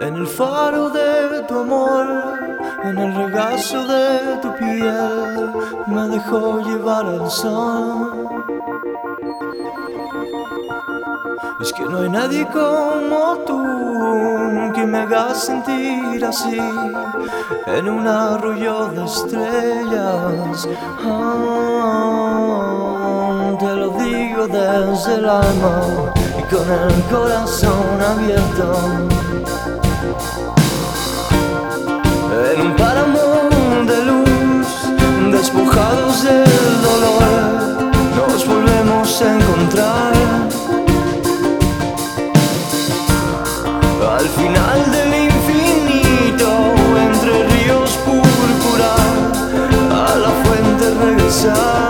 En el faro de tu amor, en el regazo de tu piel, me dejó llevar al sol. Es que no hay nadie como tú que me haga sentir así en un arroyo de estrellas. Ah, te lo digo desde el alma y con el corazón abierto. En un páramo de luz, despojados del dolor, final del infinito, entre ríos púrpura, a la fuente regresar.